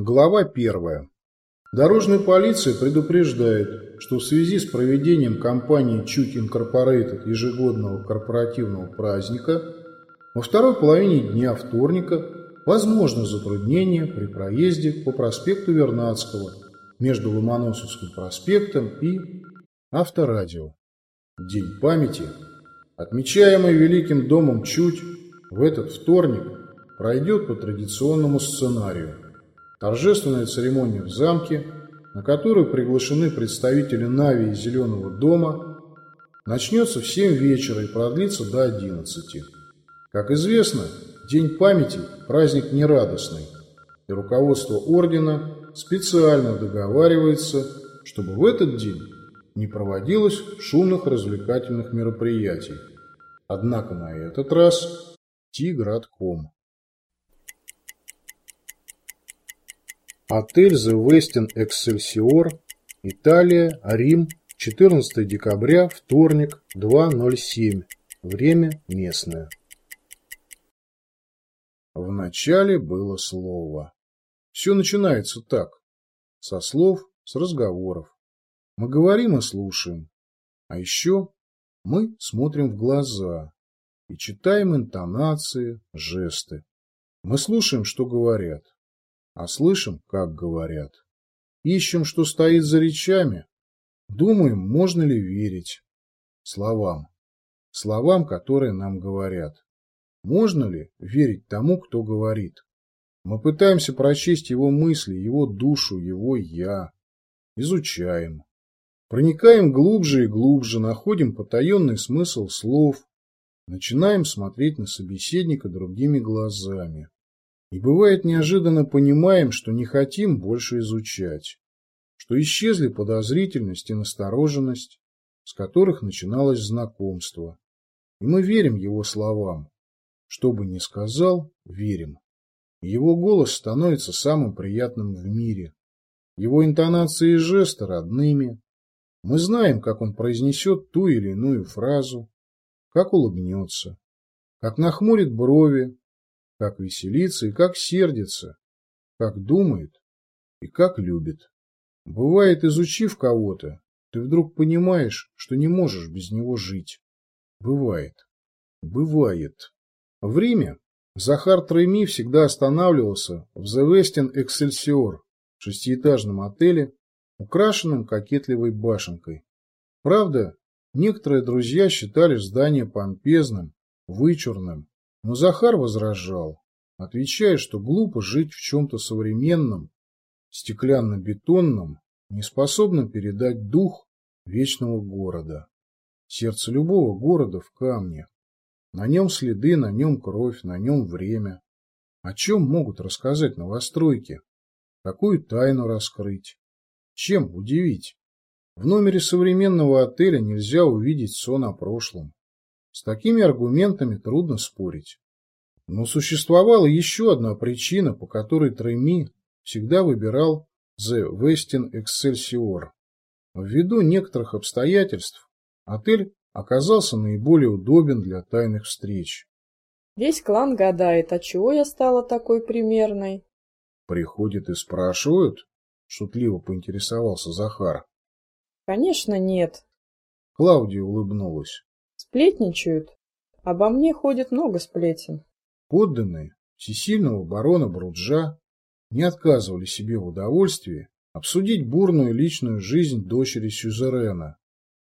Глава первая. Дорожная полиция предупреждает, что в связи с проведением кампании «Чуть Инкорпорейтед» ежегодного корпоративного праздника во второй половине дня вторника возможно затруднение при проезде по проспекту Вернадского между Ломоносовским проспектом и Авторадио. День памяти, отмечаемый Великим домом Чуть, в этот вторник пройдет по традиционному сценарию. Торжественная церемония в замке, на которую приглашены представители Нави и Зеленого дома, начнется в 7 вечера и продлится до 11. Как известно, День памяти – праздник нерадостный, и руководство ордена специально договаривается, чтобы в этот день не проводилось шумных развлекательных мероприятий. Однако на этот раз Тигратком. Отель The Westin Excelsior, Италия, Рим, 14 декабря, вторник, 2.07. Время местное. В начале было слово. Все начинается так. Со слов, с разговоров. Мы говорим и слушаем. А еще мы смотрим в глаза и читаем интонации, жесты. Мы слушаем, что говорят, а слышим, как говорят. Ищем, что стоит за речами. Думаем, можно ли верить словам. Словам, которые нам говорят. Можно ли верить тому, кто говорит? Мы пытаемся прочесть его мысли, его душу, его «я». Изучаем. Проникаем глубже и глубже, находим потаенный смысл слов, начинаем смотреть на собеседника другими глазами. И бывает неожиданно понимаем, что не хотим больше изучать, что исчезли подозрительность и настороженность, с которых начиналось знакомство. И мы верим его словам. Что бы ни сказал, верим. Его голос становится самым приятным в мире. Его интонации и жесты родными. Мы знаем, как он произнесет ту или иную фразу, как улыбнется, как нахмурит брови, как веселится и как сердится, как думает и как любит. Бывает, изучив кого-то, ты вдруг понимаешь, что не можешь без него жить. Бывает. Бывает. В Риме Захар Тройми всегда останавливался в The Westin Excelsior, шестиэтажном отеле, украшенным кокетливой башенкой. Правда, некоторые друзья считали здание помпезным, вычурным, но Захар возражал, отвечая, что глупо жить в чем-то современном, стеклянно-бетонном, неспособном передать дух вечного города. Сердце любого города в камне. На нем следы, на нем кровь, на нем время. О чем могут рассказать новостройки? Какую тайну раскрыть? Чем удивить? В номере современного отеля нельзя увидеть сон о прошлом. С такими аргументами трудно спорить. Но существовала еще одна причина, по которой Треми всегда выбирал The Westin Excelsior. Ввиду некоторых обстоятельств отель оказался наиболее удобен для тайных встреч. Весь клан гадает, а чего я стала такой примерной? Приходят и спрашивают, Шутливо поинтересовался Захар. Конечно, нет. Клавдия улыбнулась. Сплетничают. Обо мне ходит много сплетен. Подданные всесильного барона Бруджа не отказывали себе в удовольствии обсудить бурную личную жизнь дочери Сюзерена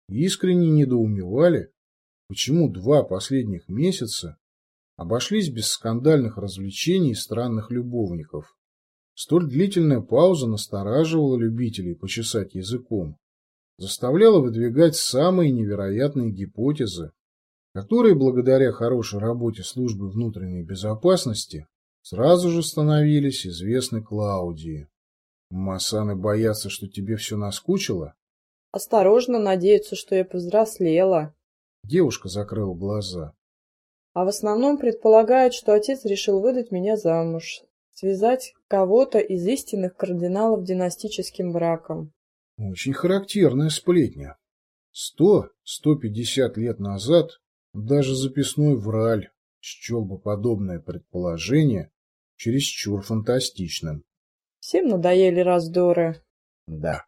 и искренне недоумевали, почему два последних месяца обошлись без скандальных развлечений и странных любовников. Столь длительная пауза настораживала любителей почесать языком, заставляла выдвигать самые невероятные гипотезы, которые, благодаря хорошей работе службы внутренней безопасности, сразу же становились известны Клаудии. Массаны боятся, что тебе все наскучило? Осторожно надеются, что я повзрослела. Девушка закрыла глаза. А в основном предполагают, что отец решил выдать меня замуж связать кого-то из истинных кардиналов династическим браком. Очень характерная сплетня. Сто-сто пятьдесят лет назад даже записной враль счел бы подобное предположение чересчур фантастичным. Всем надоели раздоры. Да.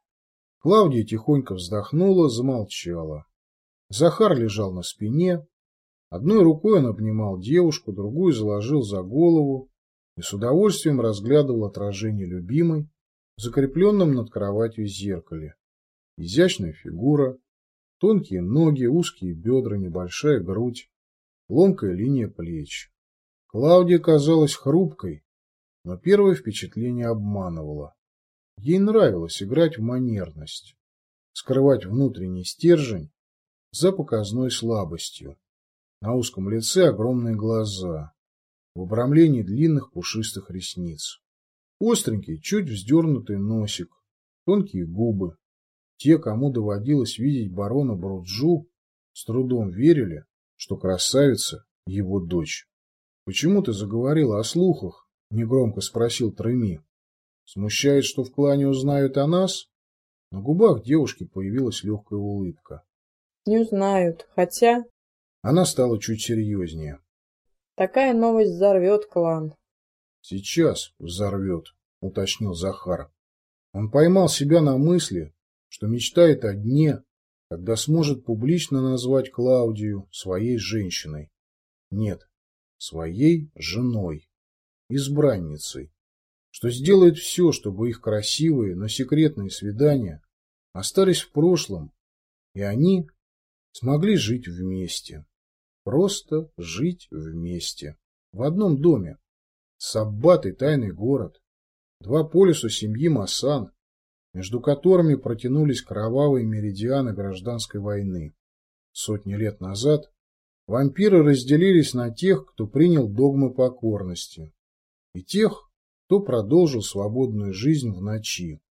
Клавдия тихонько вздохнула, замолчала. Захар лежал на спине. Одной рукой он обнимал девушку, другую заложил за голову и с удовольствием разглядывал отражение любимой закрепленном над кроватью зеркале. Изящная фигура, тонкие ноги, узкие бедра, небольшая грудь, ломкая линия плеч. Клавдия казалась хрупкой, но первое впечатление обманывало. Ей нравилось играть в манерность, скрывать внутренний стержень за показной слабостью. На узком лице огромные глаза, в обрамлении длинных пушистых ресниц. Остренький, чуть вздернутый носик, тонкие губы. Те, кому доводилось видеть барона Бруджу, с трудом верили, что красавица — его дочь. — Почему ты заговорила о слухах? — негромко спросил Треми. — Смущает, что в клане узнают о нас? На губах девушки появилась легкая улыбка. — Не узнают, хотя... Она стала чуть серьезнее. Такая новость взорвет клан. Сейчас взорвет, уточнил Захар. Он поймал себя на мысли, что мечтает о дне, когда сможет публично назвать Клаудию своей женщиной. Нет, своей женой, избранницей, что сделает все, чтобы их красивые, но секретные свидания остались в прошлом, и они смогли жить вместе. Просто жить вместе. В одном доме. Саббат и тайный город. Два полюса семьи Масан, между которыми протянулись кровавые меридианы гражданской войны. Сотни лет назад вампиры разделились на тех, кто принял догмы покорности, и тех, кто продолжил свободную жизнь в ночи,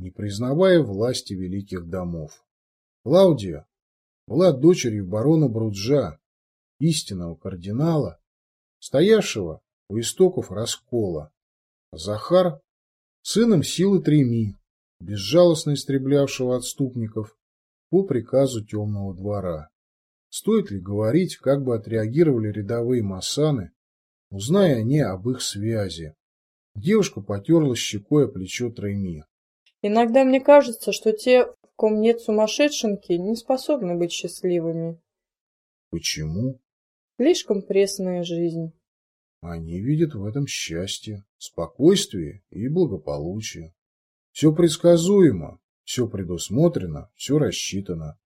не признавая власти великих домов. Клаудия была дочерью барона Бруджа, истинного кардинала, стоявшего у истоков раскола. Захар – сыном силы Треми, безжалостно истреблявшего отступников по приказу темного двора. Стоит ли говорить, как бы отреагировали рядовые масаны, узная они об их связи? Девушка потерла щекой о плечо Треми. Иногда мне кажется, что те, в ком нет сумасшедшенки, не способны быть счастливыми. Почему? Слишком пресная жизнь. Они видят в этом счастье, спокойствие и благополучие. Все предсказуемо, все предусмотрено, все рассчитано.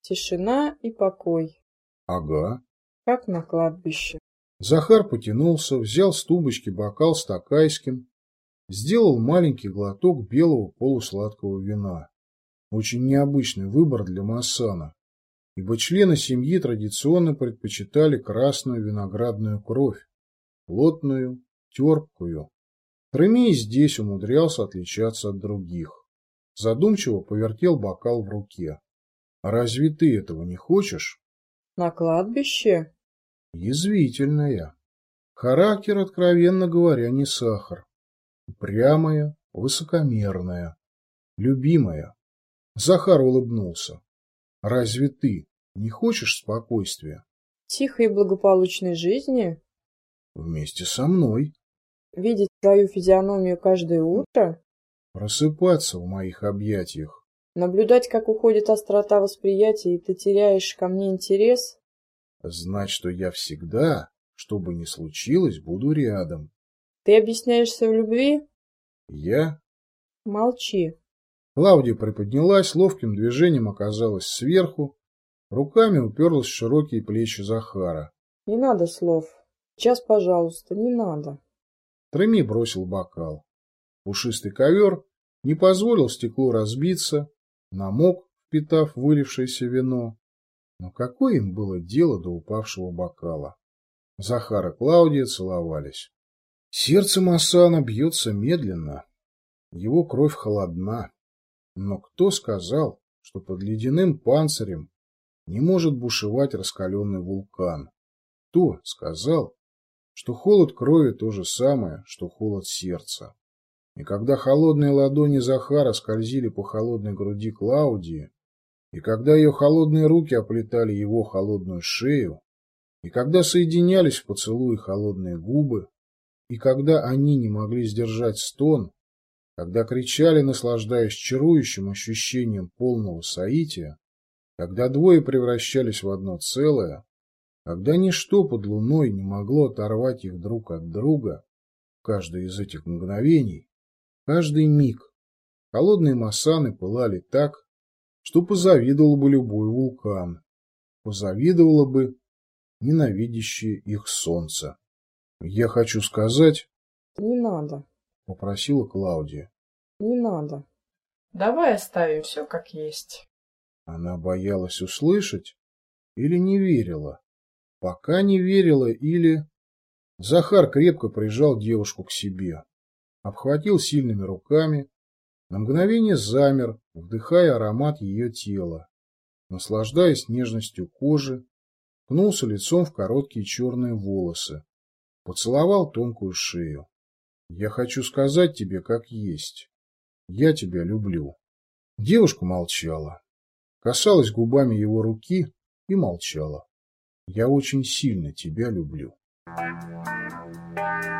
Тишина и покой. Ага. Как на кладбище. Захар потянулся, взял с тумбочки бокал с такайским, сделал маленький глоток белого полусладкого вина. Очень необычный выбор для Массана ибо члены семьи традиционно предпочитали красную виноградную кровь, плотную, терпкую. Тремей здесь умудрялся отличаться от других. Задумчиво повертел бокал в руке. «А разве ты этого не хочешь?» «На кладбище?» «Язвительная. Характер, откровенно говоря, не сахар. Упрямая, высокомерная, любимая». Захар улыбнулся. Разве ты не хочешь спокойствия? Тихой и благополучной жизни? Вместе со мной. Видеть твою физиономию каждое утро? Просыпаться в моих объятиях. Наблюдать, как уходит острота восприятия, и ты теряешь ко мне интерес? Знать, что я всегда, что бы ни случилось, буду рядом. Ты объясняешься в любви? Я? Молчи. Клавдия приподнялась, ловким движением оказалась сверху, руками уперлась в широкие плечи Захара. — Не надо слов. Сейчас, пожалуйста, не надо. Треми бросил бокал. Пушистый ковер не позволил стеклу разбиться, намок, впитав вылившееся вино. Но какое им было дело до упавшего бокала? Захар и Клаудия целовались. Сердце Масана бьется медленно. Его кровь холодна. Но кто сказал, что под ледяным панцирем не может бушевать раскаленный вулкан? Кто сказал, что холод крови то же самое, что холод сердца? И когда холодные ладони Захара скользили по холодной груди Клаудии, и когда ее холодные руки оплетали его холодную шею, и когда соединялись в поцелуи холодные губы, и когда они не могли сдержать стон, когда кричали, наслаждаясь чарующим ощущением полного соития, когда двое превращались в одно целое, когда ничто под луной не могло оторвать их друг от друга, каждое из этих мгновений, каждый миг, холодные масаны пылали так, что позавидовал бы любой вулкан, позавидовало бы ненавидящее их солнце. Я хочу сказать... Не надо. — попросила Клаудия. «Не надо. Давай оставим все как есть». Она боялась услышать или не верила? Пока не верила или... Захар крепко прижал девушку к себе, обхватил сильными руками, на мгновение замер, вдыхая аромат ее тела, наслаждаясь нежностью кожи, ткнулся лицом в короткие черные волосы, поцеловал тонкую шею. Я хочу сказать тебе, как есть. Я тебя люблю. Девушка молчала. Касалась губами его руки и молчала. Я очень сильно тебя люблю. Thank you.